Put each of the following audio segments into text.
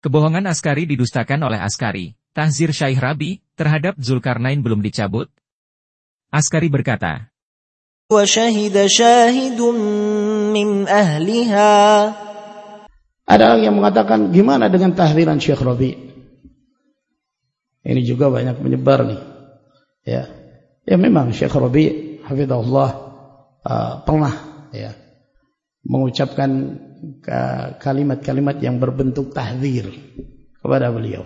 Kebohongan Askari didustakan oleh Askari. Tahzir Syaih Rabi, terhadap Zulkarnain belum dicabut. Askari berkata, Ada orang yang mengatakan, gimana dengan tahriran Syekh Rabi? Ini juga banyak menyebar nih. Ya, ya memang Syekh Rabi, Hafidahullah, uh, eh, pernah ya, mengucapkan kalimat-kalimat yang berbentuk tahzir kepada beliau.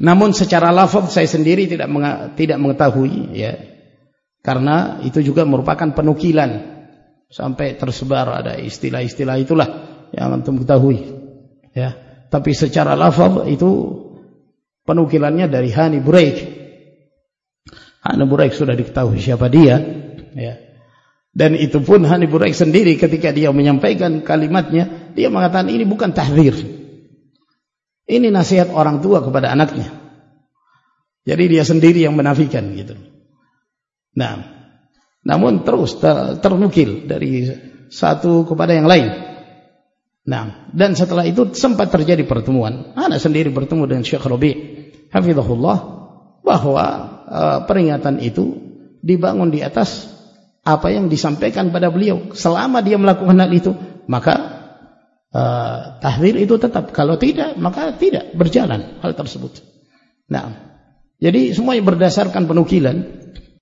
Namun secara lafaz saya sendiri tidak tidak mengetahui ya. Karena itu juga merupakan penukilan sampai tersebar ada istilah-istilah itulah yang antum ketahui ya tapi secara lafaz itu penukilannya dari Hani Buraik Hani Buraik sudah diketahui siapa dia ya dan itu pun Hani Buraik sendiri ketika dia menyampaikan kalimatnya dia mengatakan ini bukan tahzir ini nasihat orang tua kepada anaknya jadi dia sendiri yang menafikan gitu nah namun terus ter ternukil dari satu kepada yang lain. Nah, dan setelah itu sempat terjadi pertemuan. Anak sendiri bertemu dengan Syekh Rabi, hafizahullah, bahwa uh, peringatan itu dibangun di atas apa yang disampaikan pada beliau. Selama dia melakukan hal itu, maka uh, tahdir itu tetap. Kalau tidak, maka tidak berjalan hal tersebut. Nah, jadi semuanya berdasarkan penukilan.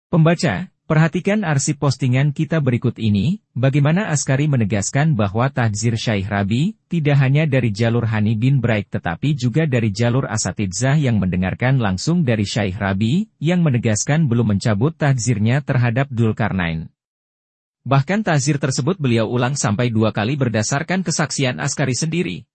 Pembaca, Perhatikan arsip postingan kita berikut ini, bagaimana Askari menegaskan bahwa Tahzir Syaikh Rabi, tidak hanya dari jalur Hani bin Braik tetapi juga dari jalur Asatidzah yang mendengarkan langsung dari Syaikh Rabi, yang menegaskan belum mencabut tahzirnya terhadap Dulkarnain. Bahkan tahzir tersebut beliau ulang sampai dua kali berdasarkan kesaksian Askari sendiri.